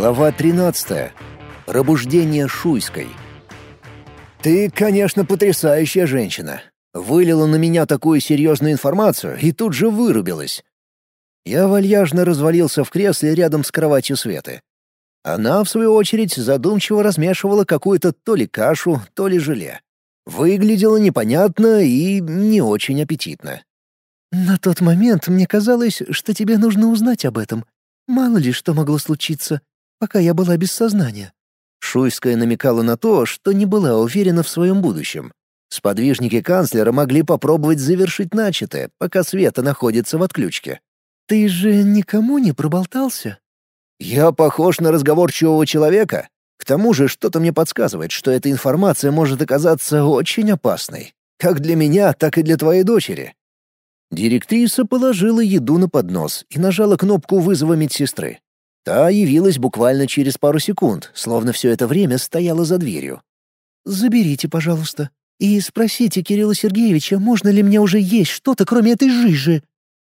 Глава 13. Пробуждение Шуйской. «Ты, конечно, потрясающая женщина. Вылила на меня такую серьезную информацию и тут же вырубилась». Я вальяжно развалился в кресле рядом с кроватью Светы. Она, в свою очередь, задумчиво размешивала какую-то то ли кашу, то ли желе. Выглядело непонятно и не очень аппетитно. «На тот момент мне казалось, что тебе нужно узнать об этом. Мало ли что могло случиться пока я была без сознания». Шуйская намекала на то, что не была уверена в своем будущем. Сподвижники канцлера могли попробовать завершить начатое, пока Света находится в отключке. «Ты же никому не проболтался?» «Я похож на разговорчивого человека? К тому же что-то мне подсказывает, что эта информация может оказаться очень опасной. Как для меня, так и для твоей дочери». Директриса положила еду на поднос и нажала кнопку вызова медсестры. Та явилась буквально через пару секунд, словно все это время стояла за дверью. «Заберите, пожалуйста, и спросите Кирилла Сергеевича, можно ли мне уже есть что-то, кроме этой жижи».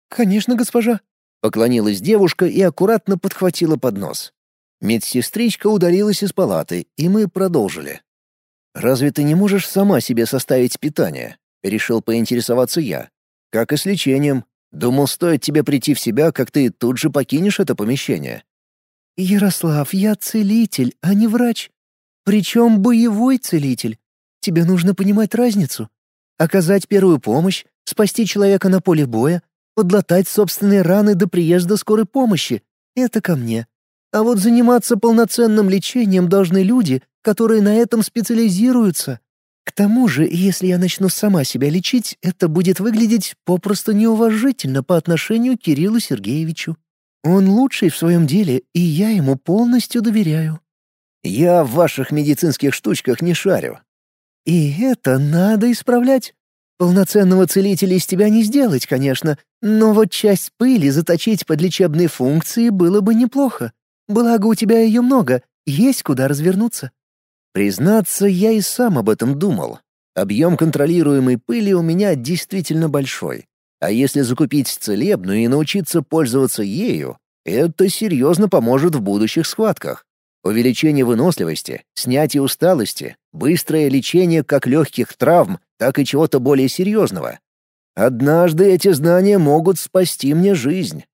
«Конечно, госпожа», — поклонилась девушка и аккуратно подхватила поднос. Медсестричка удалилась из палаты, и мы продолжили. «Разве ты не можешь сама себе составить питание?» — решил поинтересоваться я. «Как и с лечением. Думал, стоит тебе прийти в себя, как ты тут же покинешь это помещение». «Ярослав, я целитель, а не врач. Причем боевой целитель. Тебе нужно понимать разницу. Оказать первую помощь, спасти человека на поле боя, подлатать собственные раны до приезда скорой помощи — это ко мне. А вот заниматься полноценным лечением должны люди, которые на этом специализируются. К тому же, если я начну сама себя лечить, это будет выглядеть попросту неуважительно по отношению к Кириллу Сергеевичу. Он лучший в своем деле, и я ему полностью доверяю». «Я в ваших медицинских штучках не шарю». «И это надо исправлять. Полноценного целителя из тебя не сделать, конечно, но вот часть пыли заточить под лечебные функции было бы неплохо. Благо у тебя ее много, есть куда развернуться». Признаться, я и сам об этом думал. Объем контролируемой пыли у меня действительно большой. А если закупить целебную и научиться пользоваться ею, это серьезно поможет в будущих схватках. Увеличение выносливости, снятие усталости, быстрое лечение как легких травм, так и чего-то более серьезного. Однажды эти знания могут спасти мне жизнь.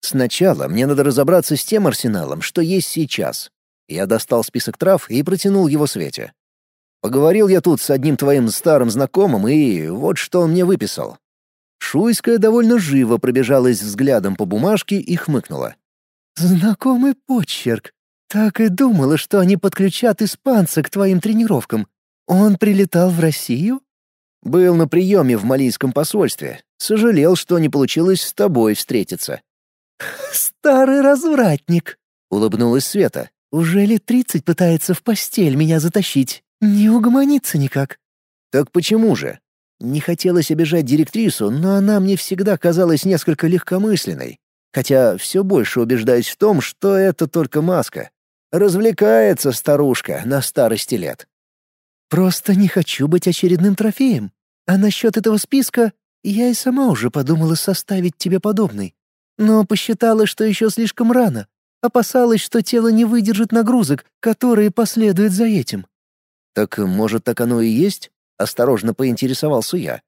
Сначала мне надо разобраться с тем арсеналом, что есть сейчас. Я достал список трав и протянул его Свете. Поговорил я тут с одним твоим старым знакомым, и вот что он мне выписал. Шуйская довольно живо пробежалась взглядом по бумажке и хмыкнула. «Знакомый почерк. Так и думала, что они подключат испанца к твоим тренировкам. Он прилетал в Россию?» «Был на приеме в малийском посольстве. Сожалел, что не получилось с тобой встретиться». «Старый развратник», — улыбнулась Света. «Уже лет тридцать пытается в постель меня затащить. Не угомонится никак». «Так почему же? Не хотелось обижать директрису, но она мне всегда казалась несколько легкомысленной. Хотя все больше убеждаюсь в том, что это только маска. Развлекается старушка на старости лет. «Просто не хочу быть очередным трофеем. А насчет этого списка я и сама уже подумала составить тебе подобный. Но посчитала, что еще слишком рано. Опасалась, что тело не выдержит нагрузок, которые последуют за этим». «Так, может, так оно и есть?» — осторожно поинтересовался я.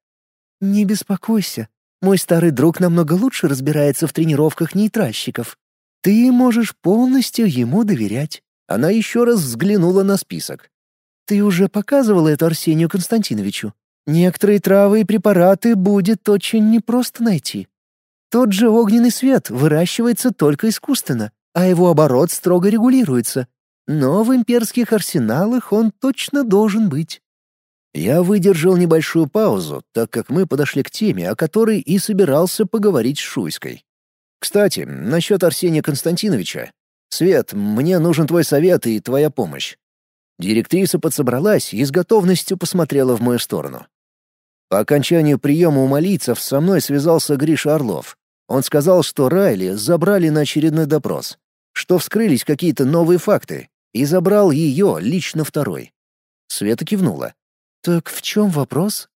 «Не беспокойся. Мой старый друг намного лучше разбирается в тренировках нейтральщиков. Ты можешь полностью ему доверять». Она еще раз взглянула на список. «Ты уже показывала это Арсению Константиновичу. Некоторые травы и препараты будет очень непросто найти. Тот же огненный свет выращивается только искусственно, а его оборот строго регулируется. Но в имперских арсеналах он точно должен быть. Я выдержал небольшую паузу, так как мы подошли к теме, о которой и собирался поговорить с Шуйской. Кстати, насчет Арсения Константиновича. Свет, мне нужен твой совет и твоя помощь. Директриса подсобралась и с готовностью посмотрела в мою сторону. По окончанию приема у молитцев со мной связался Гриша Орлов. Он сказал, что Райли забрали на очередной допрос, что вскрылись какие-то новые факты, и забрал ее лично второй. Света кивнула. «Так в чем вопрос?»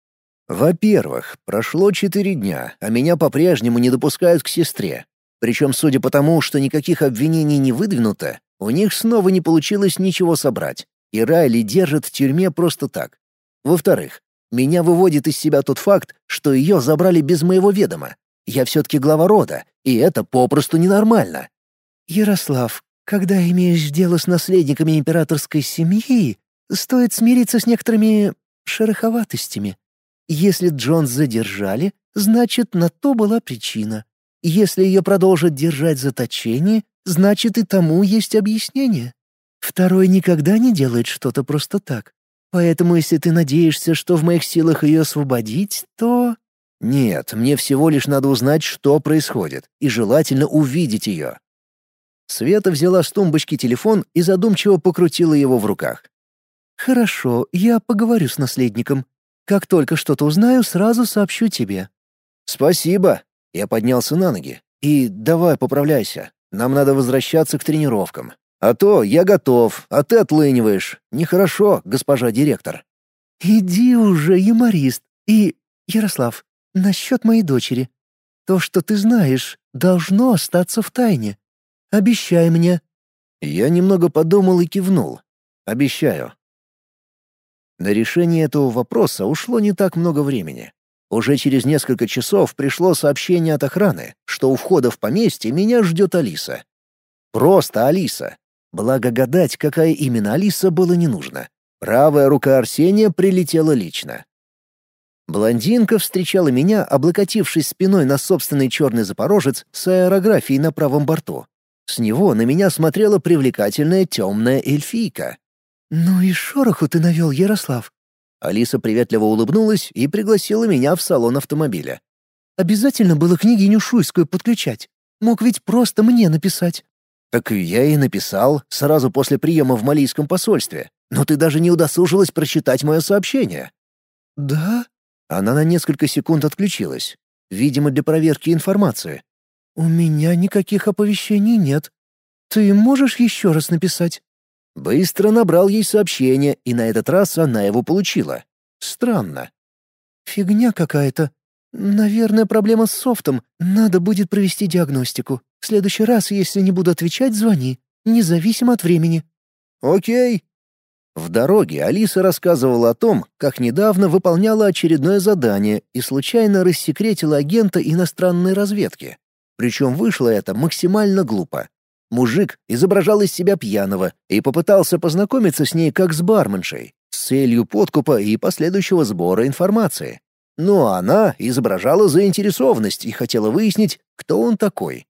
«Во-первых, прошло четыре дня, а меня по-прежнему не допускают к сестре. Причем, судя по тому, что никаких обвинений не выдвинуто, У них снова не получилось ничего собрать, и Райли держат в тюрьме просто так. Во-вторых, меня выводит из себя тот факт, что ее забрали без моего ведома. Я все-таки глава рода, и это попросту ненормально. «Ярослав, когда имеешь дело с наследниками императорской семьи, стоит смириться с некоторыми шероховатостями. Если Джонс задержали, значит, на то была причина. Если ее продолжат держать в заточении, значит, и тому есть объяснение. Второй никогда не делает что-то просто так. Поэтому если ты надеешься, что в моих силах ее освободить, то...» «Нет, мне всего лишь надо узнать, что происходит, и желательно увидеть ее». Света взяла с тумбочки телефон и задумчиво покрутила его в руках. «Хорошо, я поговорю с наследником. Как только что-то узнаю, сразу сообщу тебе». «Спасибо». Я поднялся на ноги. «И давай поправляйся. Нам надо возвращаться к тренировкам. А то я готов, а ты отлыниваешь. Нехорошо, госпожа директор». «Иди уже, юморист. И, Ярослав, насчет моей дочери. То, что ты знаешь, должно остаться в тайне. Обещай мне». Я немного подумал и кивнул. «Обещаю». На решение этого вопроса ушло не так много времени. Уже через несколько часов пришло сообщение от охраны, что у входа в поместье меня ждет Алиса. Просто Алиса. Благо гадать, какая именно Алиса, было не нужно. Правая рука Арсения прилетела лично. Блондинка встречала меня, облокотившись спиной на собственный черный запорожец с аэрографией на правом борту. С него на меня смотрела привлекательная темная эльфийка. «Ну и шороху ты навел, Ярослав!» Алиса приветливо улыбнулась и пригласила меня в салон автомобиля. «Обязательно было княгиню Шуйскую подключать. Мог ведь просто мне написать». «Так я и написал, сразу после приема в Малийском посольстве. Но ты даже не удосужилась прочитать мое сообщение». «Да?» Она на несколько секунд отключилась. Видимо, для проверки информации. «У меня никаких оповещений нет. Ты можешь еще раз написать?» Быстро набрал ей сообщение, и на этот раз она его получила. Странно. «Фигня какая-то. Наверное, проблема с софтом. Надо будет провести диагностику. В следующий раз, если не буду отвечать, звони, независимо от времени». «Окей». В дороге Алиса рассказывала о том, как недавно выполняла очередное задание и случайно рассекретила агента иностранной разведки. Причем вышло это максимально глупо. Мужик изображал из себя пьяного и попытался познакомиться с ней как с барменшей, с целью подкупа и последующего сбора информации. Но она изображала заинтересованность и хотела выяснить, кто он такой.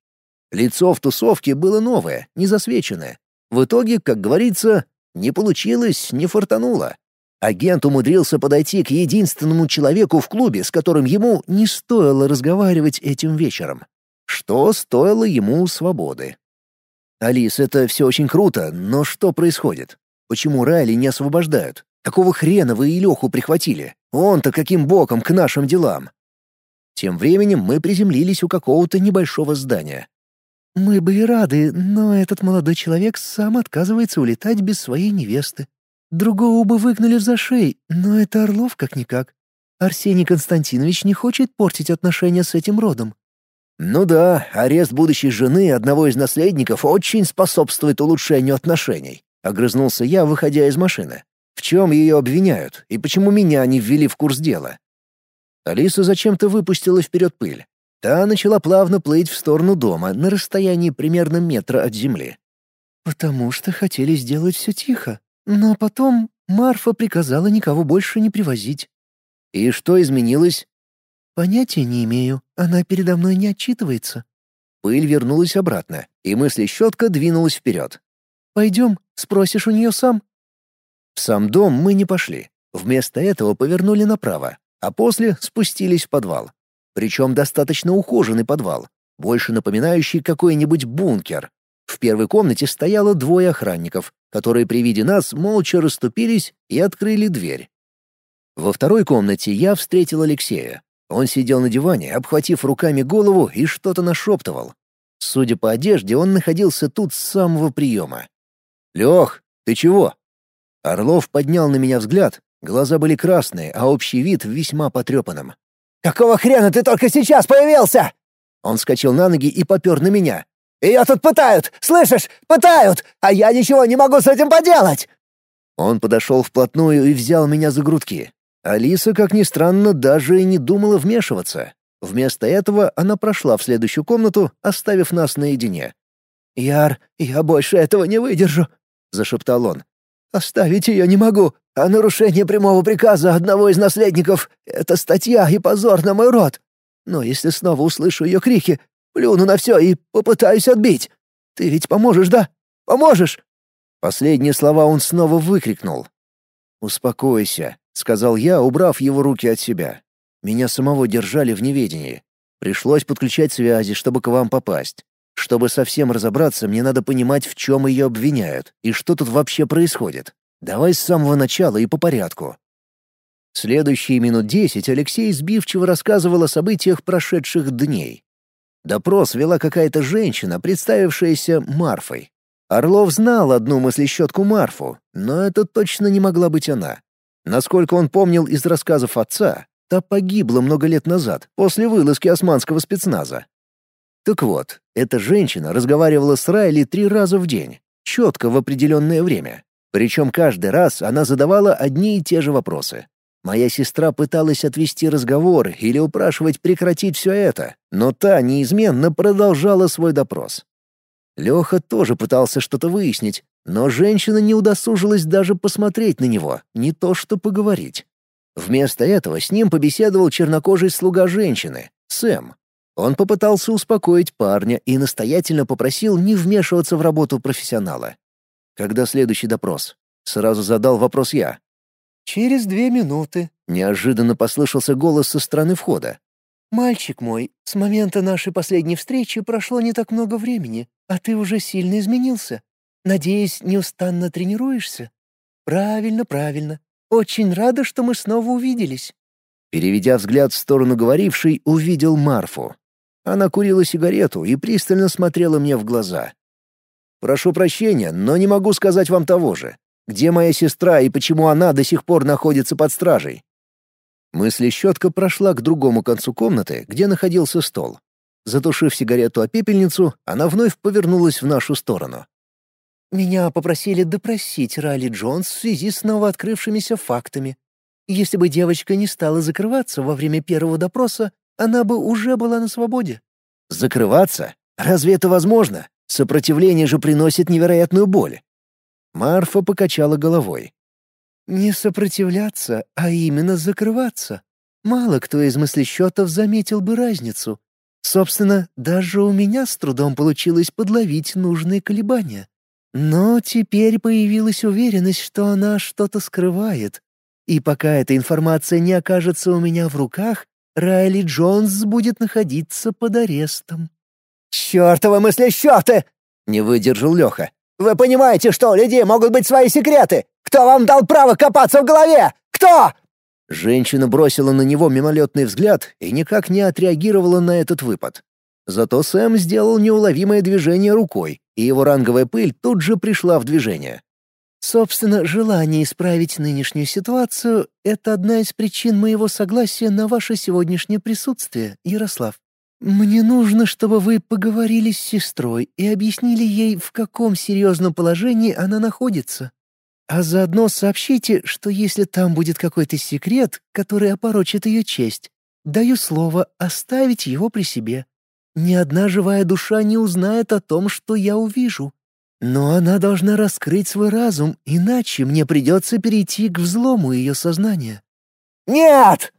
Лицо в тусовке было новое, не засвеченное. В итоге, как говорится, не получилось, не фартануло. Агент умудрился подойти к единственному человеку в клубе, с которым ему не стоило разговаривать этим вечером. Что стоило ему свободы. «Алис, это все очень круто, но что происходит? Почему Райли не освобождают? Какого хрена вы и Леху прихватили? Он-то каким боком к нашим делам?» Тем временем мы приземлились у какого-то небольшого здания. Мы бы и рады, но этот молодой человек сам отказывается улетать без своей невесты. Другого бы выгнали в зашей, но это Орлов как-никак. Арсений Константинович не хочет портить отношения с этим родом. Ну да, арест будущей жены одного из наследников очень способствует улучшению отношений. Огрызнулся я, выходя из машины. В чем ее обвиняют и почему меня не ввели в курс дела? Алиса зачем-то выпустила вперед пыль. Та начала плавно плыть в сторону дома на расстоянии примерно метра от земли. «Потому что хотели сделать все тихо. Но потом Марфа приказала никого больше не привозить». «И что изменилось?» «Понятия не имею. Она передо мной не отчитывается». Пыль вернулась обратно, и мысли щетка двинулась вперед. «Пойдем, спросишь у нее сам». В сам дом мы не пошли. Вместо этого повернули направо, а после спустились в подвал. Причем достаточно ухоженный подвал, больше напоминающий какой-нибудь бункер. В первой комнате стояло двое охранников, которые при виде нас молча расступились и открыли дверь. Во второй комнате я встретил Алексея. Он сидел на диване, обхватив руками голову и что-то нашептывал. Судя по одежде, он находился тут с самого приема. «Лех, ты чего?» Орлов поднял на меня взгляд, глаза были красные, а общий вид весьма потрепанным. «Какого хрена ты только сейчас появился?» Он вскочил на ноги и попер на меня. Ее тут пытают! Слышишь? Пытают! А я ничего не могу с этим поделать!» Он подошел вплотную и взял меня за грудки. Алиса, как ни странно, даже и не думала вмешиваться. Вместо этого она прошла в следующую комнату, оставив нас наедине. «Яр, я больше этого не выдержу», — зашептал он. «Оставить ее не могу, а нарушение прямого приказа одного из наследников — это статья и позор на мой род. Но если снова услышу ее крики, плюну на все и попытаюсь отбить. Ты ведь поможешь, да? Поможешь?» Последние слова он снова выкрикнул. «Успокойся», — сказал я, убрав его руки от себя. Меня самого держали в неведении. Пришлось подключать связи, чтобы к вам попасть. Чтобы совсем разобраться, мне надо понимать, в чем ее обвиняют и что тут вообще происходит. Давай с самого начала и по порядку. Следующие минут десять Алексей сбивчиво рассказывал о событиях прошедших дней. Допрос вела какая-то женщина, представившаяся Марфой. Орлов знал одну мыслещетку Марфу, но это точно не могла быть она. Насколько он помнил из рассказов отца, Та погибла много лет назад, после вылазки османского спецназа. Так вот, эта женщина разговаривала с Райли три раза в день, четко в определенное время. Причем каждый раз она задавала одни и те же вопросы. Моя сестра пыталась отвести разговор или упрашивать прекратить все это, но та неизменно продолжала свой допрос. Леха тоже пытался что-то выяснить, но женщина не удосужилась даже посмотреть на него, не то что поговорить. Вместо этого с ним побеседовал чернокожий слуга женщины, Сэм. Он попытался успокоить парня и настоятельно попросил не вмешиваться в работу профессионала. Когда следующий допрос? Сразу задал вопрос я. «Через две минуты», — неожиданно послышался голос со стороны входа. «Мальчик мой, с момента нашей последней встречи прошло не так много времени, а ты уже сильно изменился. Надеюсь, неустанно тренируешься?» «Правильно, правильно. Очень рада, что мы снова увиделись». Переведя взгляд в сторону говорившей, увидел Марфу. Она курила сигарету и пристально смотрела мне в глаза. «Прошу прощения, но не могу сказать вам того же. Где моя сестра и почему она до сих пор находится под стражей?» Мысли-щетка прошла к другому концу комнаты, где находился стол. Затушив сигарету о пепельницу, она вновь повернулась в нашу сторону. Меня попросили допросить Райли Джонс в связи с новооткрывшимися фактами. Если бы девочка не стала закрываться во время первого допроса, она бы уже была на свободе. Закрываться? Разве это возможно? Сопротивление же приносит невероятную боль. Марфа покачала головой. Не сопротивляться, а именно закрываться. Мало кто из мыслещетов заметил бы разницу. Собственно, даже у меня с трудом получилось подловить нужные колебания. Но теперь появилась уверенность, что она что-то скрывает. И пока эта информация не окажется у меня в руках, Райли Джонс будет находиться под арестом. «Чёртовы мыслещёты!» — не выдержал Лёха. «Вы понимаете, что у людей могут быть свои секреты? Кто вам дал право копаться в голове? Кто?» Женщина бросила на него мимолетный взгляд и никак не отреагировала на этот выпад. Зато Сэм сделал неуловимое движение рукой, и его ранговая пыль тут же пришла в движение. Собственно, желание исправить нынешнюю ситуацию — это одна из причин моего согласия на ваше сегодняшнее присутствие, Ярослав. Мне нужно, чтобы вы поговорили с сестрой и объяснили ей, в каком серьезном положении она находится. А заодно сообщите, что если там будет какой-то секрет, который опорочит ее честь, даю слово оставить его при себе. Ни одна живая душа не узнает о том, что я увижу. Но она должна раскрыть свой разум, иначе мне придется перейти к взлому ее сознания». «Нет!»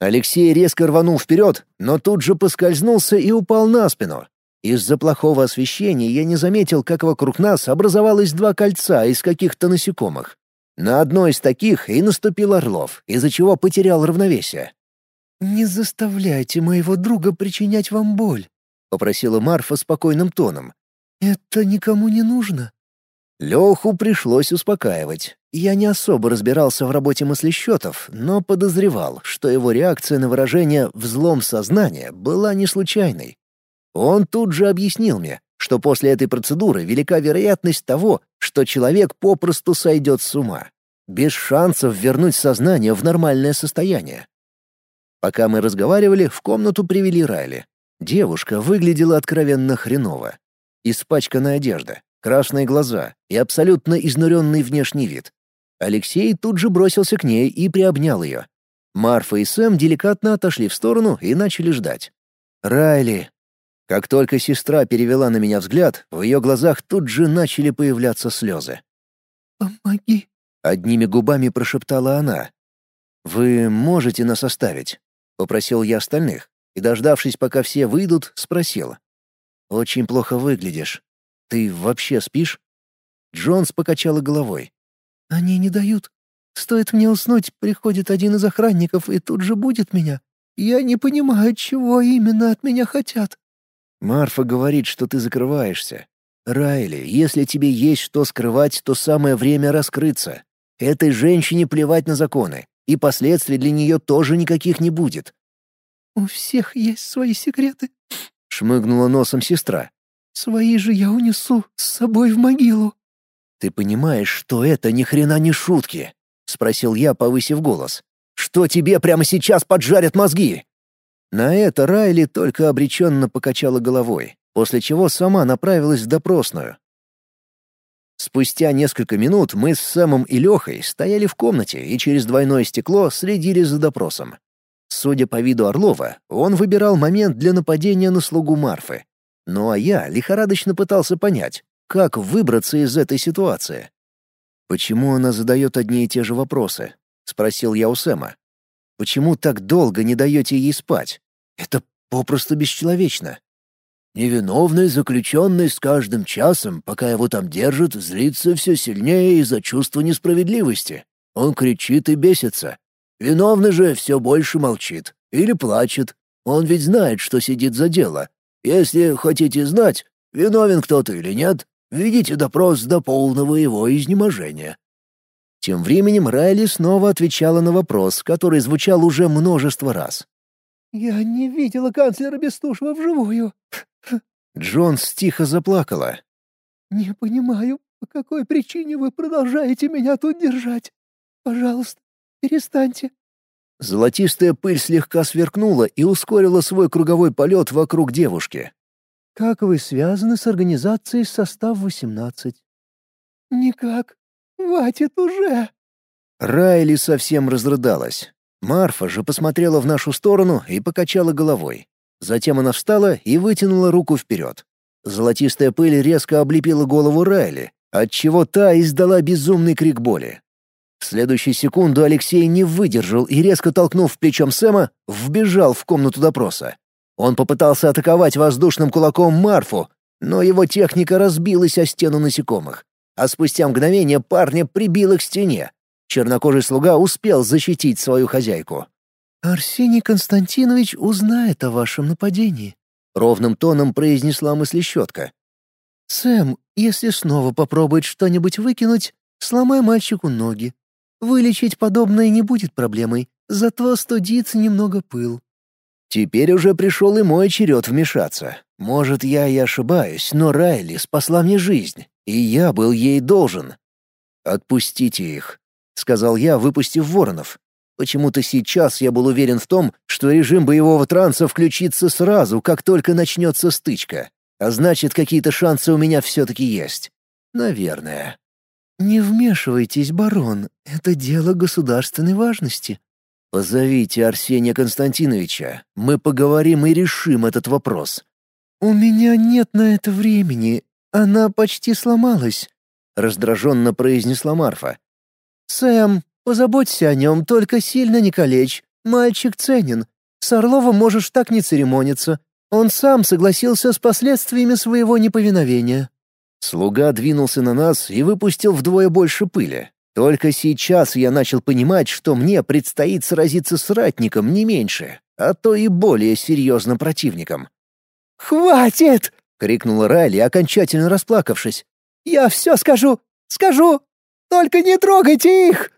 Алексей резко рванул вперед, но тут же поскользнулся и упал на спину. Из-за плохого освещения я не заметил, как вокруг нас образовалось два кольца из каких-то насекомых. На одно из таких и наступил Орлов, из-за чего потерял равновесие. «Не заставляйте моего друга причинять вам боль», попросила Марфа спокойным тоном. «Это никому не нужно». Леху пришлось успокаивать. Я не особо разбирался в работе мыслещетов, но подозревал, что его реакция на выражение «взлом сознания» была не случайной. Он тут же объяснил мне, что после этой процедуры велика вероятность того, что человек попросту сойдет с ума, без шансов вернуть сознание в нормальное состояние. Пока мы разговаривали, в комнату привели Райли. Девушка выглядела откровенно хреново. Испачканная одежда, красные глаза и абсолютно изнуренный внешний вид. Алексей тут же бросился к ней и приобнял ее. Марфа и Сэм деликатно отошли в сторону и начали ждать. «Райли!» Как только сестра перевела на меня взгляд, в ее глазах тут же начали появляться слезы. «Помоги!» — одними губами прошептала она. «Вы можете нас оставить?» — попросил я остальных, и, дождавшись, пока все выйдут, спросил. «Очень плохо выглядишь. Ты вообще спишь?» Джонс покачала головой. «Они не дают. Стоит мне уснуть, приходит один из охранников и тут же будет меня. Я не понимаю, чего именно от меня хотят». «Марфа говорит, что ты закрываешься. Райли, если тебе есть что скрывать, то самое время раскрыться. Этой женщине плевать на законы, и последствий для нее тоже никаких не будет». «У всех есть свои секреты», — шмыгнула носом сестра. «Свои же я унесу с собой в могилу». «Ты понимаешь, что это ни хрена не шутки?» — спросил я, повысив голос. «Что тебе прямо сейчас поджарят мозги?» На это Райли только обреченно покачала головой, после чего сама направилась в допросную. Спустя несколько минут мы с Сэмом и Лехой стояли в комнате и через двойное стекло следили за допросом. Судя по виду Орлова, он выбирал момент для нападения на слугу Марфы. Ну а я лихорадочно пытался понять, как выбраться из этой ситуации. «Почему она задает одни и те же вопросы?» — спросил я у Сэма. «Почему так долго не даете ей спать? Это попросту бесчеловечно». Невиновный заключенный с каждым часом, пока его там держат, злится все сильнее из-за чувства несправедливости. Он кричит и бесится. Виновный же все больше молчит или плачет. Он ведь знает, что сидит за дело. Если хотите знать, виновен кто-то или нет, Ведите допрос до полного его изнеможения». Тем временем Райли снова отвечала на вопрос, который звучал уже множество раз. «Я не видела канцлера Бестушева вживую». Джонс тихо заплакала. «Не понимаю, по какой причине вы продолжаете меня тут держать. Пожалуйста, перестаньте». Золотистая пыль слегка сверкнула и ускорила свой круговой полет вокруг девушки. Как вы связаны с организацией «Состав-18»?» «Никак. Хватит уже!» Райли совсем разрыдалась. Марфа же посмотрела в нашу сторону и покачала головой. Затем она встала и вытянула руку вперед. Золотистая пыль резко облепила голову Райли, отчего та издала безумный крик боли. В следующую секунду Алексей не выдержал и, резко толкнув плечом Сэма, вбежал в комнату допроса. Он попытался атаковать воздушным кулаком Марфу, но его техника разбилась о стену насекомых. А спустя мгновение парня прибило к стене. Чернокожий слуга успел защитить свою хозяйку. «Арсений Константинович узнает о вашем нападении», — ровным тоном произнесла мыслещетка. «Сэм, если снова попробует что-нибудь выкинуть, сломай мальчику ноги. Вылечить подобное не будет проблемой, зато студит немного пыл. Теперь уже пришел и мой черед вмешаться. Может, я и ошибаюсь, но Райли спасла мне жизнь, и я был ей должен. «Отпустите их», — сказал я, выпустив воронов. Почему-то сейчас я был уверен в том, что режим боевого транса включится сразу, как только начнется стычка. А значит, какие-то шансы у меня все-таки есть. Наверное. «Не вмешивайтесь, барон, это дело государственной важности», «Позовите Арсения Константиновича. Мы поговорим и решим этот вопрос». «У меня нет на это времени. Она почти сломалась», — раздраженно произнесла Марфа. «Сэм, позаботься о нем, только сильно не калечь. Мальчик ценен. С Орловым можешь так не церемониться. Он сам согласился с последствиями своего неповиновения». Слуга двинулся на нас и выпустил вдвое больше пыли. Только сейчас я начал понимать, что мне предстоит сразиться с ратником не меньше, а то и более серьезным противником. «Хватит!» — крикнула Райли, окончательно расплакавшись. «Я все скажу! Скажу! Только не трогайте их!»